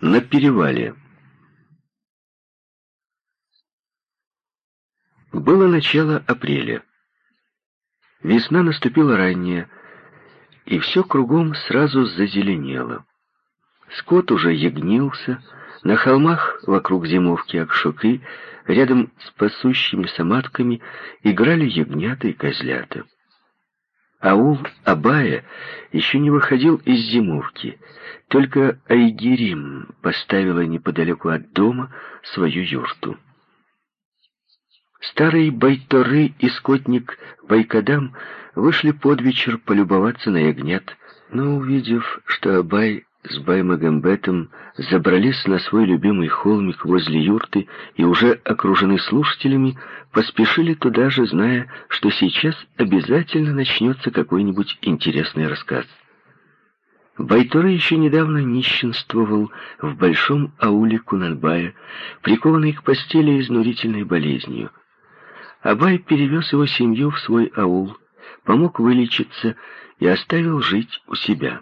На перевале. Было начало апреля. Весна наступила ранняя, и все кругом сразу зазеленело. Скот уже ягнился, на холмах вокруг зимовки Акшуки, рядом с пасущимися матками, играли ягнята и козлята. Аул Абая еще не выходил из зимовки, только Айгерим поставила неподалеку от дома свою юрту. Старый Байторы и скотник Байкадам вышли под вечер полюбоваться на ягнят, но, увидев, что Абай с Баймагамбетом забрались на свой любимый холмик возле юрты и уже окружены слушателями, поспешили туда же, зная, что сейчас обязательно начнется какой-нибудь интересный рассказ. Байтура еще недавно нищенствовал в большом ауле Кунанбая, прикованный к постели изнурительной болезнью. Абай перевез его семью в свой аул, помог вылечиться и оставил жить у себя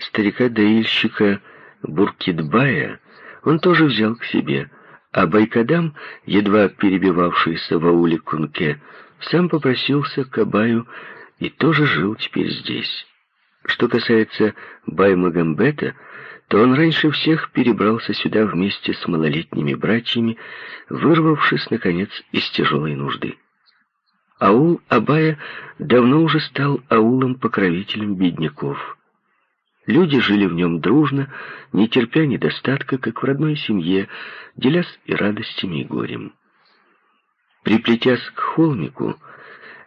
старика-доильщика Буркитбая он тоже взял к себе, а Байкадам, едва перебивавшийся в ауле Кунке, сам попросился к Абаю и тоже жил теперь здесь. Что касается Баймагамбета, то он раньше всех перебрался сюда вместе с малолетними братьями, вырвавшись, наконец, из тяжелой нужды. Аул Абая давно уже стал аулом-покровителем бедняков. Люди жили в нем дружно, не терпя недостатка, как в родной семье, делясь и радостями, и горем. Приплетясь к холмику,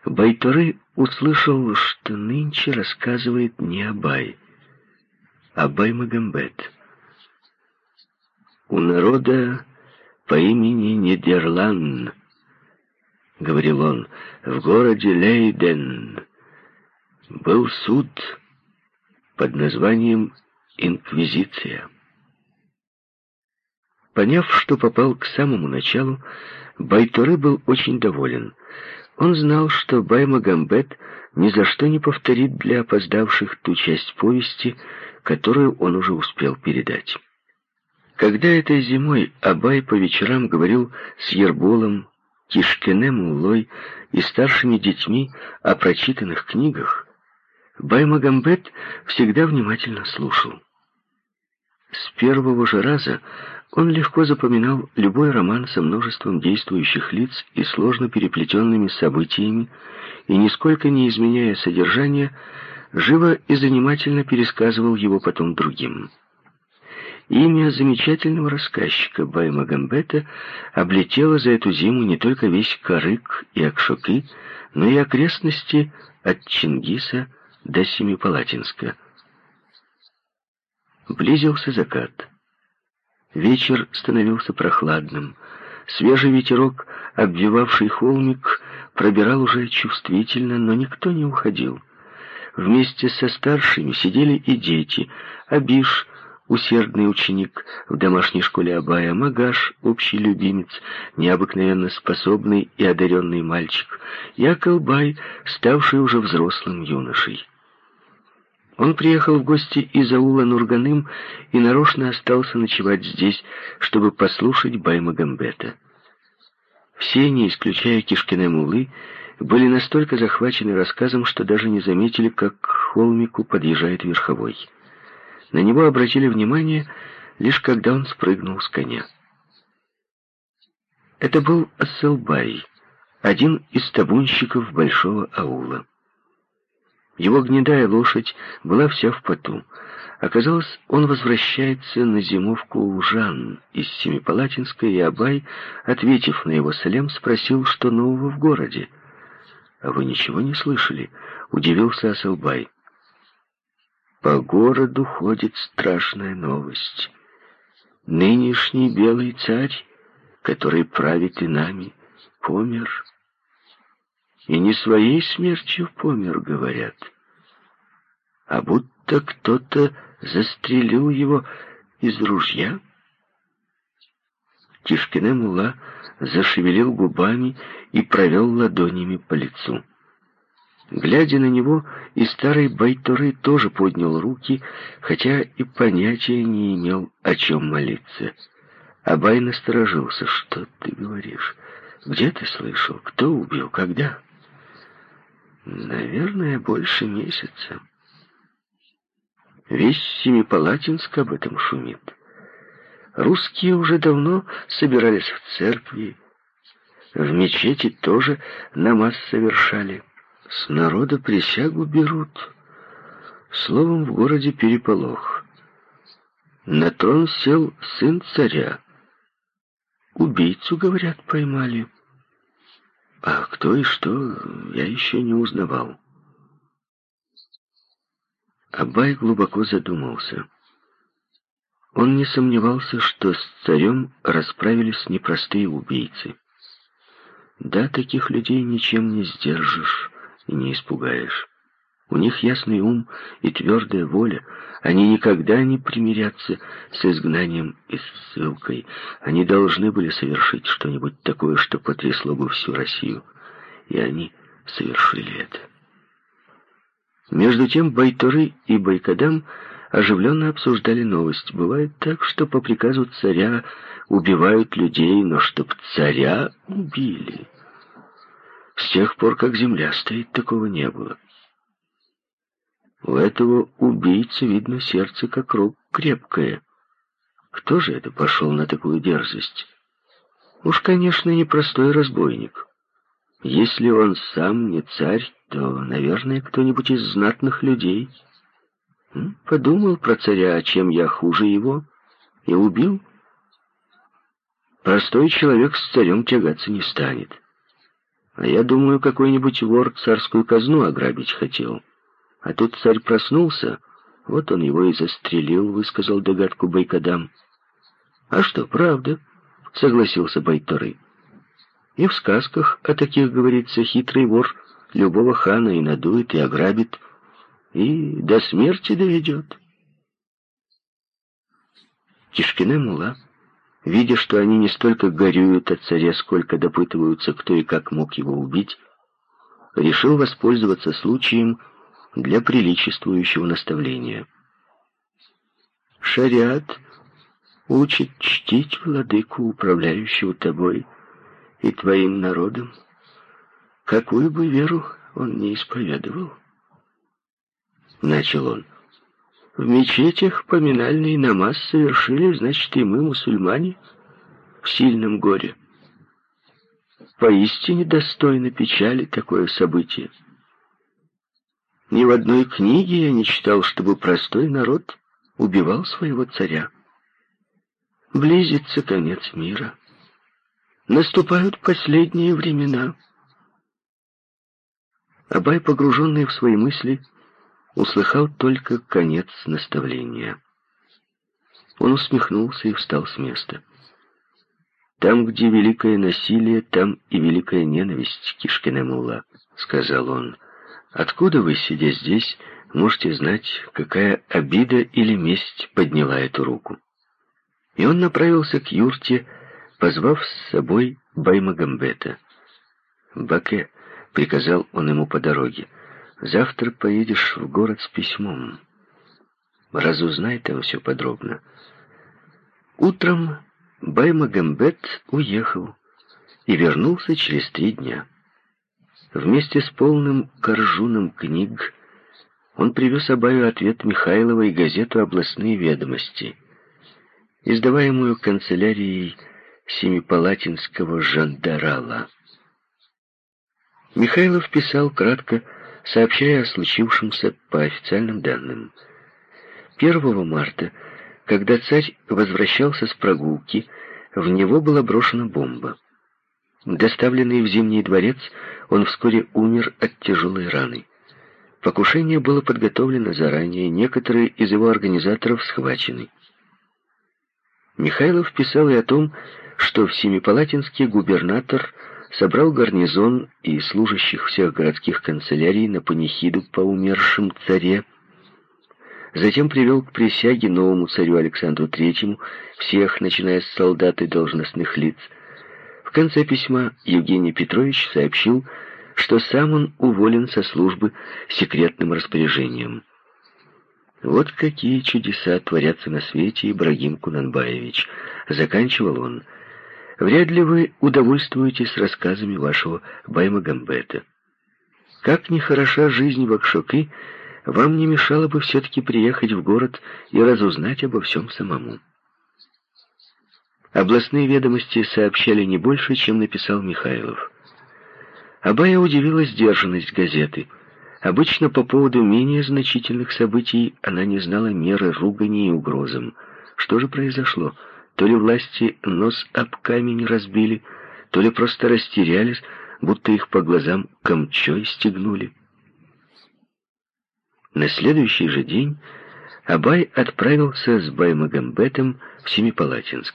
Байторы услышал, что нынче рассказывает не Абай, а Баймагамбет. «У народа по имени Нидерланд, — говорил он, — в городе Лейден был суд, — под названием «Инквизиция». Поняв, что попал к самому началу, Байторы был очень доволен. Он знал, что Баймагамбет ни за что не повторит для опоздавших ту часть повести, которую он уже успел передать. Когда этой зимой Абай по вечерам говорил с Ерболом, Кишкенем Улой и старшими детьми о прочитанных книгах, Баймагамбет всегда внимательно слушал. С первого же раза он легко запоминал любой роман со множеством действующих лиц и сложно переплетенными событиями, и, нисколько не изменяя содержания, живо и занимательно пересказывал его потом другим. Имя замечательного рассказчика Баймагамбета облетело за эту зиму не только весь Карык и Акшуки, но и окрестности от Чингиса до Семипалатинска. Близился закат. Вечер становился прохладным. Свежий ветерок, обвивавший холмик, пробирал уже чувствительно, но никто не уходил. Вместе со старшими сидели и дети. Абиш, усердный ученик в домашней школе Абая, Магаш, общий любимец, необыкновенно способный и одаренный мальчик, и Акалбай, ставший уже взрослым юношей. Он приехал в гости из аула Нурганым и нарочно остался ночевать здесь, чтобы послушать Баймагамбета. Все, не исключая Кишкина Мулы, были настолько захвачены рассказом, что даже не заметили, как к холмику подъезжает верховой. На него обратили внимание, лишь когда он спрыгнул с коня. Это был Асалбай, один из табунщиков большого аула. Его гнедая лошадь была вся в поту. Оказалось, он возвращается на зимовку у Жан из Семипалатинской, и Абай, ответив на его салем, спросил, что нового в городе. «А вы ничего не слышали?» — удивился Асалбай. «По городу ходит страшная новость. Нынешний белый царь, который правит и нами, помер». И не своей смертью помер, говорят, а будто кто-то застрелил его из ружья. Тишкина мула зашевелил губами и провел ладонями по лицу. Глядя на него, и старый Байторы тоже поднял руки, хотя и понятия не имел, о чем молиться. Абай насторожился. «Что ты говоришь? Где ты слышал? Кто убил? Когда?» «Наверное, больше месяца. Весь Семипалатинск об этом шумит. Русские уже давно собирались в церкви, в мечети тоже намаз совершали. С народа присягу берут. Словом, в городе переполох. На трон сел сын царя. Убийцу, говорят, поймали. А кто и что, я еще не узнавал. Абай глубоко задумался. Он не сомневался, что с царем расправились непростые убийцы. Да, таких людей ничем не сдержишь и не испугаешь. У них ясный ум и твердая воля. Они никогда не примирятся с изгнанием и ссылкой. Они должны были совершить что-нибудь такое, что потрясло бы всю Россию. И они совершили это. Между тем Байторы и Байкадам оживленно обсуждали новость. Бывает так, что по приказу царя убивают людей, но чтоб царя убили. С тех пор, как земля стоит, такого не было. У этого убийцы, видно, сердце как рог крепкое. Кто же это пошел на такую дерзость? Уж, конечно, не простой разбойник. Если он сам не царь, то, наверное, кто-нибудь из знатных людей — Подумал про царя, чем я хуже его, и убил. Простой человек с царем тягаться не станет. А я думаю, какой-нибудь вор царскую казну ограбить хотел. А тут царь проснулся, вот он его и застрелил, высказал догадку Байкадам. А что, правда? Согласился Байторы. И в сказках о таких говорится, хитрый вор любого хана и надует, и ограбит, и до смерти доведет. Кишкине Мула, видя, что они не столько горюют о царе, сколько допытываются, кто и как мог его убить, решил воспользоваться случаем для приличествующего наставления. Шариат учит чтить владыку, управляющего тобой и твоим народом, какую бы веру он не исповедовал. — начал он. «В мечетях поминальный намаз совершили, значит, и мы, мусульмане, в сильном горе. Поистине достойно печали такое событие. Ни в одной книге я не читал, чтобы простой народ убивал своего царя. Близится конец мира. Наступают последние времена». Абай, погруженный в свои мысли, услыхал только конец наставления. Он усмехнулся и встал с места. «Там, где великое насилие, там и великая ненависть, Кишкина Мула», — сказал он. «Откуда вы, сидя здесь, можете знать, какая обида или месть подняла эту руку?» И он направился к юрте, позвав с собой Баймагамбета. «Баке», — приказал он ему по дороге, — Завтра поедешь в город с письмом. Разузнай там все подробно. Утром Баймагамбет уехал и вернулся через три дня. Вместе с полным коржуном книг он привез Абаю ответ Михайлова и газету «Областные ведомости», издаваемую канцелярией Семипалатинского жандарала. Михайлов писал кратко сообщая о случившемся по официальным данным. 1 марта, когда царь возвращался с прогулки, в него была брошена бомба. Доставленный в Зимний дворец, он вскоре умер от тяжелой раны. Покушение было подготовлено заранее, некоторые из его организаторов схвачены. Михайлов писал и о том, что в Семипалатинске губернатор собрал гарнизон и служащих всех городских канцелярий на панихиду по умершим царе, затем привел к присяге новому царю Александру Третьему всех, начиная с солдат и должностных лиц. В конце письма Евгений Петрович сообщил, что сам он уволен со службы секретным распоряжением. «Вот какие чудеса творятся на свете, Ибрагим Кунанбаевич», — заканчивал он. «Вряд ли вы удовольствуетесь рассказами вашего Баймагамбета. Как ни хороша жизнь в Акшуки, вам не мешало бы все-таки приехать в город и разузнать обо всем самому». Областные ведомости сообщали не больше, чем написал Михайлов. Абая удивила сдержанность газеты — Обычно по поводу менее значительных событий она не знала меры ругани и угрозам. Что же произошло? То ли власти нос об камень разбили, то ли просто растерялись, будто их по глазам камчой стегнули. На следующий же день Абай отправился с Баймагамбетом в Семипалатинск.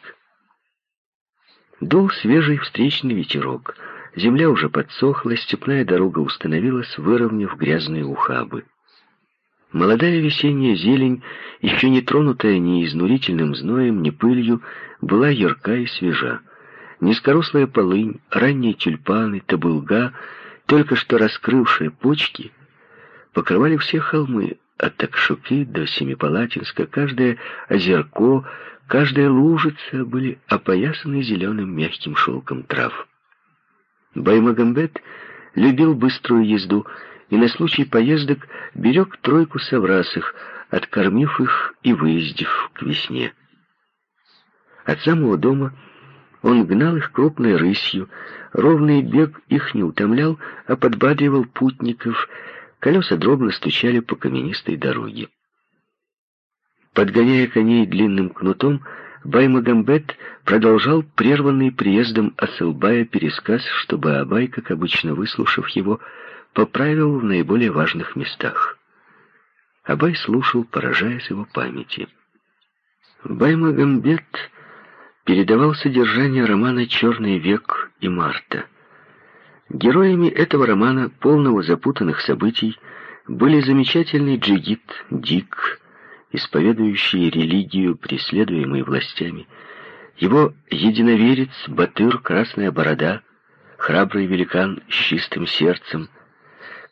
Дул свежий встречный ветерок — Земля уже подсохла, степная дорога установилась, выровняв грязные ухабы. Молодая весенняя зелень, еще не тронутая ни изнурительным зноем, ни пылью, была ярка и свежа. Низкорослая полынь, ранние тюльпаны, табылга, только что раскрывшие почки, покрывали все холмы, от Такшуки до Семипалатинска, каждое озерко, каждая лужица были опоясаны зеленым мягким шелком трав. Баймагамбет любил быструю езду и на случай поездок берег тройку соврасых, откормив их и выездив к весне. От самого дома он гнал их крупной рысью, ровный бег их не утомлял, а подбадривал путников, колеса дробно стучали по каменистой дороге. Подгоняя коней длинным кнутом, Баймагамбет продолжал прерванный приездом Асылбая пересказ, чтобы Абай, как обычно выслушав его, поправил в наиболее важных местах. Абай слушал, поражаясь его памяти. Баймагамбет передавал содержание романа «Черный век» и «Марта». Героями этого романа, полного запутанных событий, были замечательный джигит Дик, исповедующий религию, преследуемый властями, его единоверец Батыр Красная Борода, храбрый великан с чистым сердцем,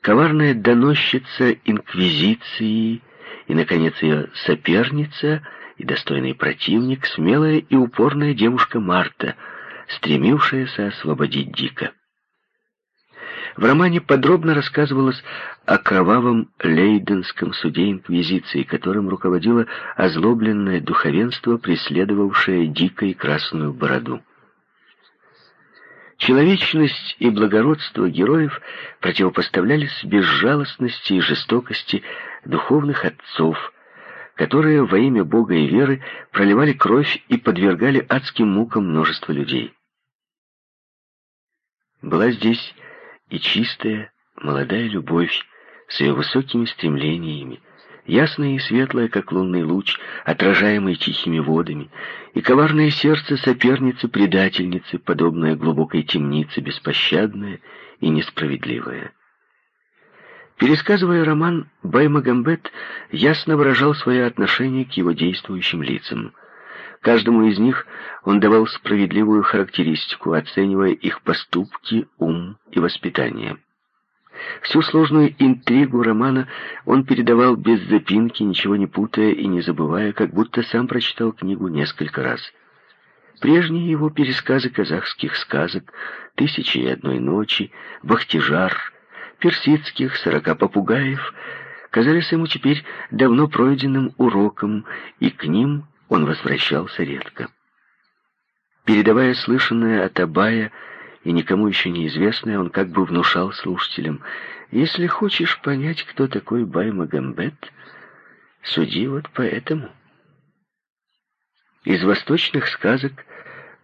коварная доносчица Инквизиции и, наконец, ее соперница и достойный противник, смелая и упорная девушка Марта, стремившаяся освободить Дика. В романе подробно рассказывалось о кровавом Лейденском суде Инквизиции, которым руководило озлобленное духовенство, преследовавшее дикой красную бороду. Человечность и благородство героев противопоставлялись безжалостности и жестокости духовных отцов, которые во имя Бога и веры проливали кровь и подвергали адским мукам множество людей. Была здесь и чистая, молодая любовь с ее высокими стремлениями, ясная и светлая, как лунный луч, отражаемый тихими водами, и коварное сердце соперницы-предательницы, подобное глубокой темнице, беспощадное и несправедливое. Пересказывая роман, Баймагамбет ясно выражал свое отношение к его действующим лицам – Каждому из них он давал справедливую характеристику, оценивая их поступки, ум и воспитание. Всю сложную интригу романа он передавал без запинки, ничего не путая и не забывая, как будто сам прочитал книгу несколько раз. Прежние его пересказы казахских сказок «Тысячи и одной ночи», «Бахтижар», персидских «Сорока попугаев» казались ему теперь давно пройденным уроком, и к ним он возвращался редко. Передавая слышанное от Абая и никому еще неизвестное, он как бы внушал слушателям, «Если хочешь понять, кто такой Бай Магомбет, суди вот поэтому». Из восточных сказок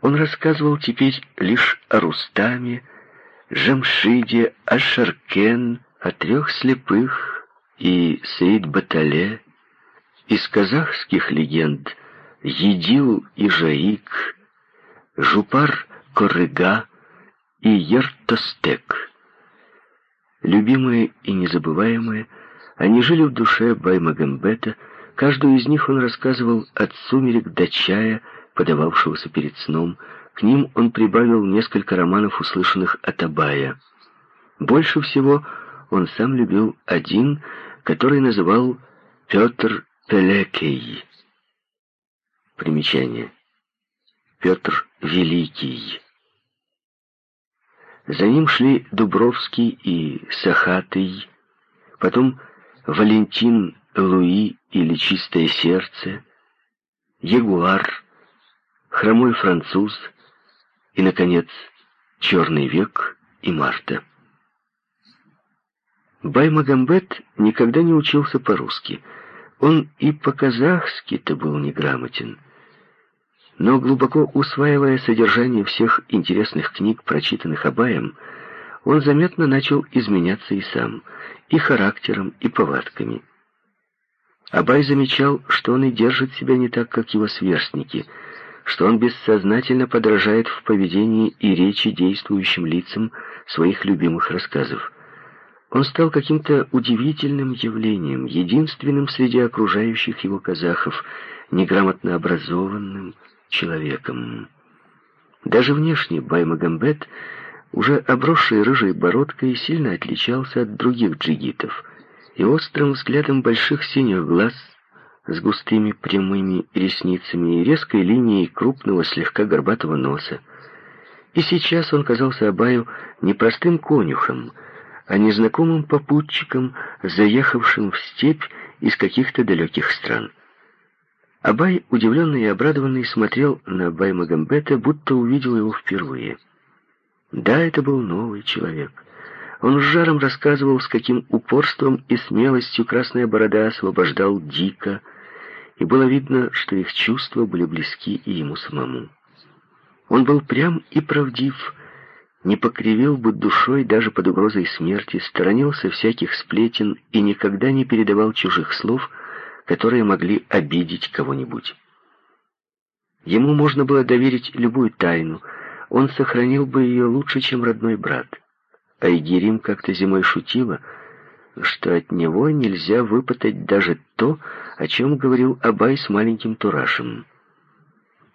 он рассказывал теперь лишь о Рустаме, Жамшиде, Ашаркен, о трех слепых и Саид Батале. Из казахских легенд Едил и Жаик, Жупар Корыга и Ертостек. Любимые и незабываемые, они жили в душе Баймагамбета, каждую из них он рассказывал от сумерек до чая, подававшегося перед сном. К ним он прибавил несколько романов, услышанных от Абая. Больше всего он сам любил один, который называл Петр Пелекей. Примечание. Петр Великий. За ним шли Дубровский и Сахатый, потом Валентин Луи или Чистое сердце, Ягуар, Хромой француз и, наконец, Черный век и Марта. Баймагамбет никогда не учился по-русски. Он и по-казахски-то был неграмотен. Но глубоко усваивая содержание всех интересных книг, прочитанных Абаем, он заметно начал изменяться и сам, и характером, и повадками. Абай замечал, что он и держит себя не так, как его сверстники, что он бессознательно подражает в поведении и речи действующим лицам своих любимых рассказов. Он стал каким-то удивительным явлением, единственным среди окружающих его казахов, неграмотно образованным человеком. Даже внешне Баймагамбет, уже обросший рыжей бородкой, сильно отличался от других джигитов, и острым взглядом больших синих глаз с густыми прямыми ресницами и резкой линией крупного слегка горбатого носа. И сейчас он казался Абаю не простым конюхом, а незнакомым попутчиком, заехавшим в степь из каких-то далеких стран. Абай, удивленный и обрадованный, смотрел на Баймагамбета, будто увидел его впервые. Да, это был новый человек. Он с жаром рассказывал, с каким упорством и смелостью Красная Борода освобождал Дика, и было видно, что их чувства были близки и ему самому. Он был прям и правдив, не покривил бы душой даже под угрозой смерти, сторонился всяких сплетен и никогда не передавал чужих слов, которые могли обидеть кого-нибудь. Ему можно было доверить любую тайну, он сохранил бы ее лучше, чем родной брат. А Игерим как-то зимой шутила, что от него нельзя выпытать даже то, о чем говорил Абай с маленьким Турашем.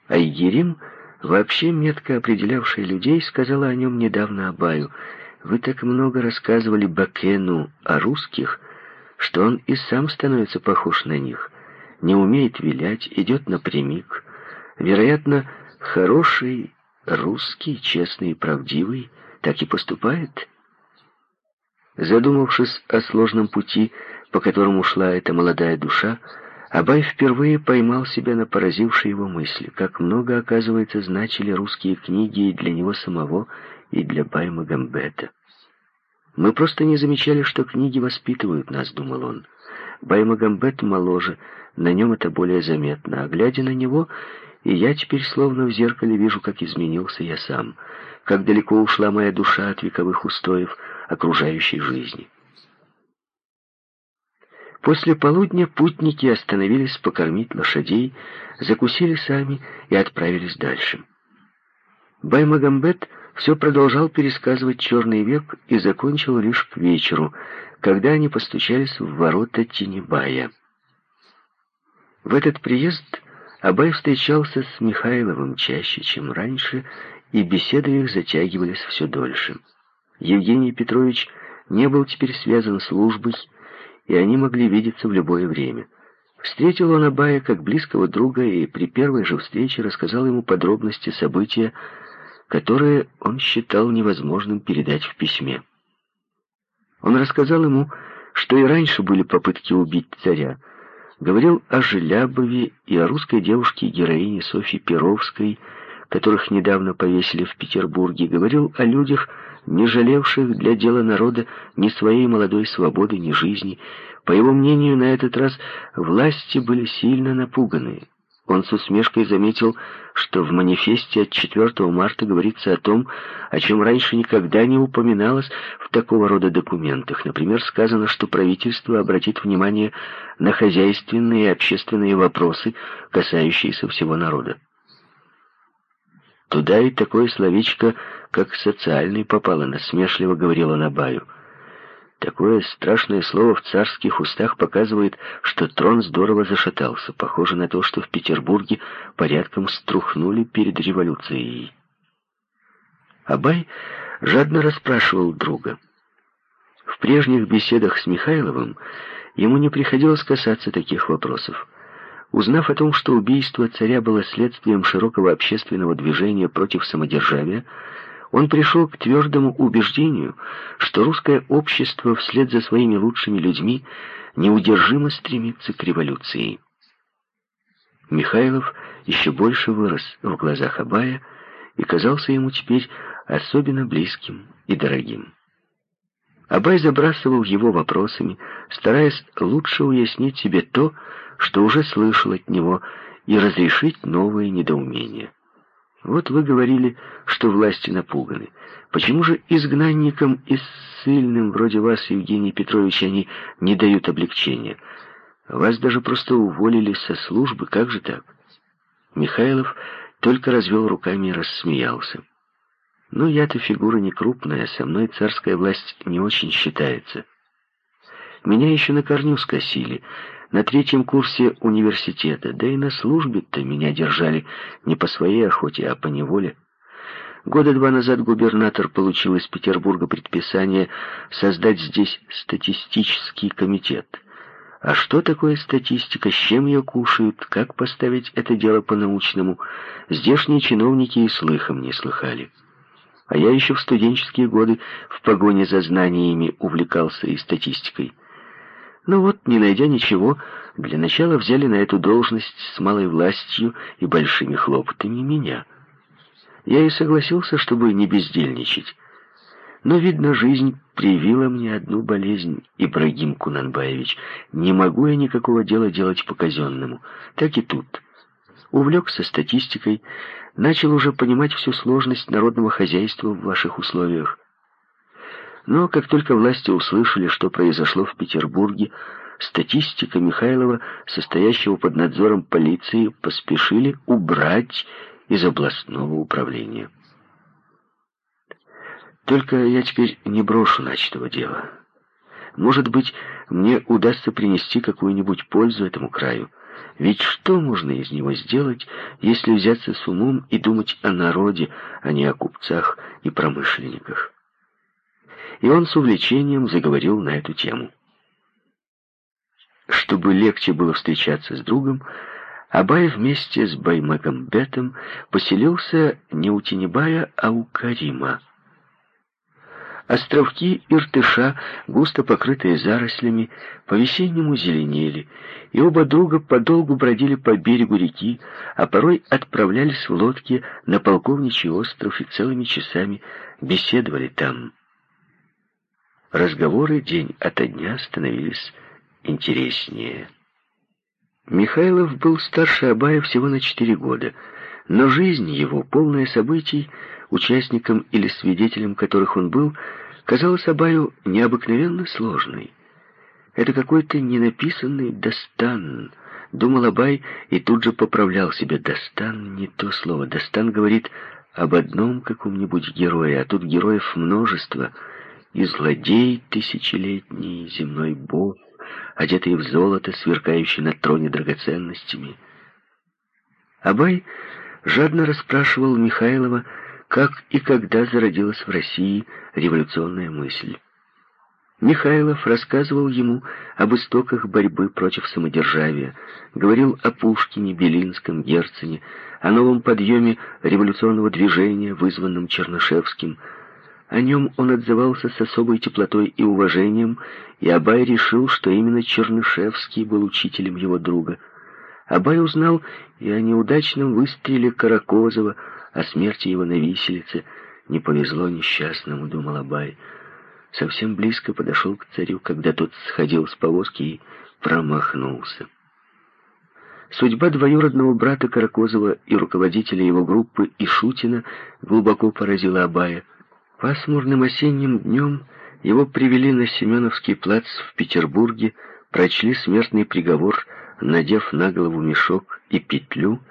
А Игерим вообще метко определявшая людей, сказала о нем недавно Абаю, «Вы так много рассказывали Бакену о русских, что он и сам становится похож на них, не умеет вилять, идет напрямик. Вероятно, хороший русский, честный и правдивый, так и поступает». Задумавшись о сложном пути, по которому шла эта молодая душа, Абай впервые поймал себя на поразившей его мысли, как много, оказывается, значили русские книги и для него самого, и для Байма Гамбета. «Мы просто не замечали, что книги воспитывают нас», — думал он. Баймагамбет моложе, на нем это более заметно, а глядя на него, и я теперь словно в зеркале вижу, как изменился я сам, как далеко ушла моя душа от вековых устоев окружающей жизни. После полудня путники остановились покормить лошадей, закусили сами и отправились дальше. Баймагамбет все продолжал пересказывать «Черный век» и закончил лишь к вечеру, когда они постучались в ворота Тинебая. В этот приезд Абай встречался с Михайловым чаще, чем раньше, и беседы их затягивались все дольше. Евгений Петрович не был теперь связан службой, и они могли видеться в любое время. Встретил он Абая как близкого друга и при первой же встрече рассказал ему подробности события, которые он считал невозможным передать в письме. Он рассказал ему, что и раньше были попытки убить царя, говорил о Желябове и о русской девушке-героине Софье Перовской, которых недавно повесили в Петербурге, говорил о людях, не жалевших для дела народа ни своей молодой свободы, ни жизни. По его мнению, на этот раз власти были сильно напуганы. Он с усмешкой заметил, что в манифесте от 4 марта говорится о том, о чем раньше никогда не упоминалось в такого рода документах. Например, сказано, что правительство обратит внимание на хозяйственные и общественные вопросы, касающиеся всего народа. Туда и такое словечко, как «социальный» попало, насмешливо говорила Набаю. Такое страшное слово в царских устах показывает, что трон здорово зашатался. Похоже на то, что в Петербурге порядком струхнули перед революцией. Абай жадно расспрашивал друга. В прежних беседах с Михайловым ему не приходилось касаться таких вопросов. Узнав о том, что убийство царя было следствием широкого общественного движения против самодержавия, он пришел к твердому убеждению, что русское общество вслед за своими лучшими людьми неудержимо стремится к революции. Михайлов еще больше вырос в глазах Абая и казался ему теперь особенно близким и дорогим. Абай забрасывал его вопросами, стараясь лучше уяснить себе то, что уже слышал от него, и разрешить новые недоумения. Вот вы говорили, что власти напуганы. Почему же изгнанникам и ссыльным, вроде вас, Евгений Петрович, они не дают облегчения? Вас даже просто уволили со службы, как же так? Михайлов только развел руками и рассмеялся. Ну, я-то фигура не крупная, со мной царская власть не очень считается. Меня еще на корню скосили, на третьем курсе университета, да и на службе-то меня держали не по своей охоте, а по неволе. Года два назад губернатор получил из Петербурга предписание создать здесь статистический комитет. А что такое статистика, с чем ее кушают, как поставить это дело по-научному, здешние чиновники и слыхом не слыхали. А я еще в студенческие годы в погоне за знаниями увлекался и статистикой. Ну вот, не найдя ничего, для начала взяли на эту должность с малой властью и большими хлопотами меня. Я и согласился, чтобы не бездельничать. Но, видно, жизнь привила мне одну болезнь, Ибрагим Кунанбаевич. Не могу я никакого дела делать по-казенному. Так и тут. Увлекся статистикой, начал уже понимать всю сложность народного хозяйства в ваших условиях. Но как только власти услышали, что произошло в Петербурге, статистика Михайлова, состоящего под надзором полиции, поспешили убрать из областного управления. Только я теперь не брошу начатого дела. Может быть, мне удастся принести какую-нибудь пользу этому краю. Ведь что можно из него сделать, если взяться с умом и думать о народе, а не о купцах и промышленниках? И он с увлечением заговорил на эту тему. Чтобы легче было встречаться с другом, Абай вместе с Баймагамбетом поселился не у Тенебая, а у Карима. Островки Иртыша, густо покрытые зарослями, по-весеннему зеленели, и оба друга подолгу бродили по берегу реки, а порой отправлялись в лодке на полковничий остров и целыми часами беседовали там. Разговоры день ото дня становились интереснее. Михайлов был старше Абая всего на четыре года, но жизнь его, полная событий, участником или свидетелем которых он был, казалась Абаю необыкновенно сложной. Это какой-то ненаписанный Достан, думал Абай и тут же поправлял себя. Достан не то слово. Достан говорит об одном каком-нибудь герое, а тут героев множество — и злодей тысячелетний, земной бог, одетый в золото, сверкающий на троне драгоценностями. Абай жадно расспрашивал Михайлова, как и когда зародилась в России революционная мысль. Михайлов рассказывал ему об истоках борьбы против самодержавия, говорил о Пушкине, Белинском, Герцене, о новом подъеме революционного движения, вызванном Чернышевским, о нем он отзывался с особой теплотой и уважением, и Абай решил, что именно Чернышевский был учителем его друга. Абай узнал и о неудачном выстреле Каракозова, о смерти его на виселице. Не повезло несчастному, думал Абай. Совсем близко подошел к царю, когда тот сходил с повозки и промахнулся. Судьба двоюродного брата Каракозова и руководителя его группы Ишутина глубоко поразила Абая. Пасмурным осенним днем его привели на Семеновский плац в Петербурге, прочли смертный приговор, надев на голову мешок и петлю,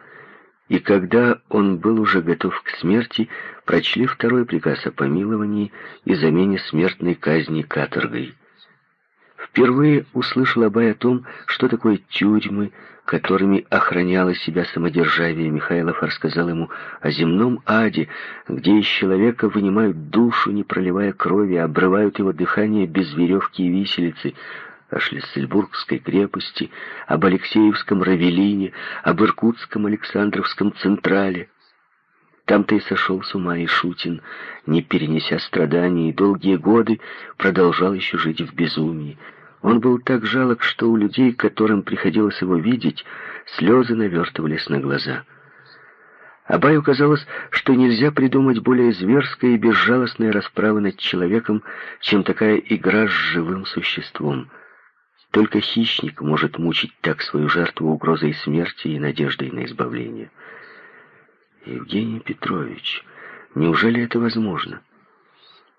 и когда он был уже готов к смерти, прочли второй приказ о помиловании и замене смертной казни каторгой. Впервые услышал Абай о том, что такое тюрьмы, которыми охраняло себя самодержавие. Михайлов рассказал ему о земном аде, где из человека вынимают душу, не проливая крови, обрывают его дыхание без веревки и виселицы, о Шлиссельбургской крепости, об Алексеевском Равелине, об Иркутском Александровском Централе. Там-то и сошел с ума и Шутин, не перенеся страданий, и долгие годы продолжал еще жить в безумии. Он был так жалок, что у людей, которым приходилось его видеть, слезы навертывались на глаза. Абаю казалось, что нельзя придумать более зверской и безжалостной расправы над человеком, чем такая игра с живым существом. Только хищник может мучить так свою жертву угрозой смерти и надеждой на избавление. Евгений Петрович, неужели это возможно?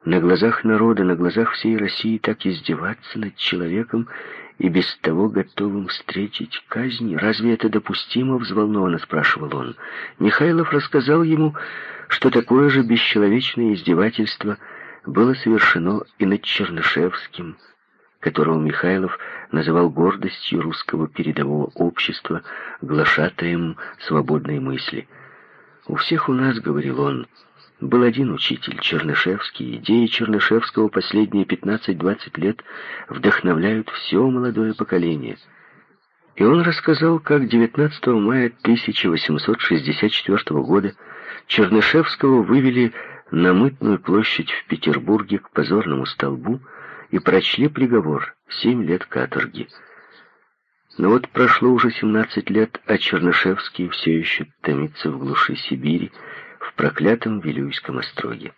На глазах народа, на глазах всей России так издеваться над человеком и без того готовым встретить казнь? Разве это допустимо?» — взволнованно спрашивал он. Михайлов рассказал ему, что такое же бесчеловечное издевательство было совершено и над Чернышевским, которого Михайлов называл гордостью русского передового общества, глашатаем свободной мысли. «У всех у нас, — говорил он, — был один учитель, Чернышевский. Идеи Чернышевского последние 15-20 лет вдохновляют все молодое поколение. И он рассказал, как 19 мая 1864 года Чернышевского вывели на Мытную площадь в Петербурге к позорному столбу и прочли приговор — 7 лет каторги. Но вот прошло уже 17 лет, а Чернышевский все еще томится в глуши Сибири, в проклятом Вилюйском остроге.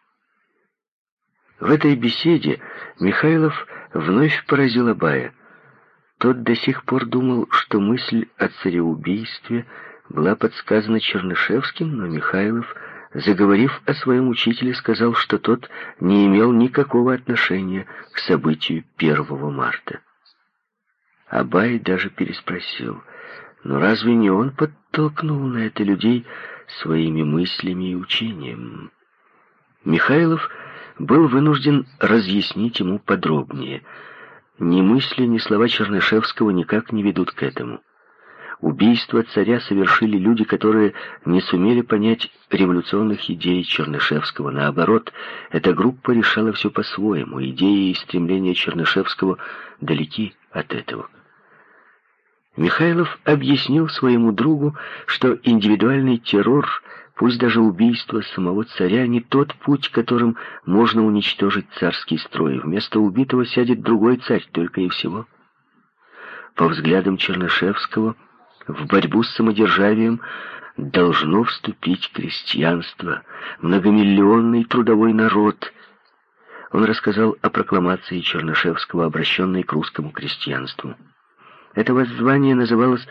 В этой беседе Михайлов вновь поразил Абая. Тот до сих пор думал, что мысль о цареубийстве была подсказана Чернышевским, но Михайлов, заговорив о своем учителе, сказал, что тот не имел никакого отношения к событию 1 марта. Абай даже переспросил, но разве не он подтолкнул на это людей своими мыслями и учением. Михайлов был вынужден разъяснить ему подробнее. Ни мысли, ни слова Чернышевского никак не ведут к этому. Убийство царя совершили люди, которые не сумели понять революционных идей Чернышевского. Наоборот, эта группа решала все по-своему. Идеи и стремления Чернышевского далеки от этого. Михайлов объяснил своему другу, что индивидуальный террор, пусть даже убийство самого царя, не тот путь, которым можно уничтожить царский строй. Вместо убитого сядет другой царь, только и всего. По взглядам Чернышевского, в борьбу с самодержавием должно вступить крестьянство, многомиллионный трудовой народ. Он рассказал о прокламации Чернышевского, обращенной к русскому крестьянству. Это воззвание называлось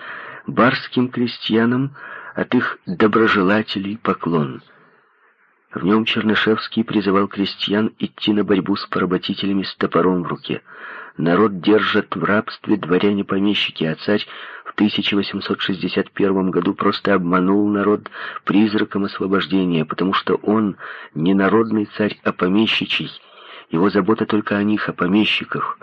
«барским крестьянам от их доброжелателей поклон». В нем Чернышевский призывал крестьян идти на борьбу с поработителями с топором в руке. Народ держат в рабстве дворяне-помещики, а царь в 1861 году просто обманул народ призраком освобождения, потому что он не народный царь, а помещичий. Его забота только о них, о помещиках.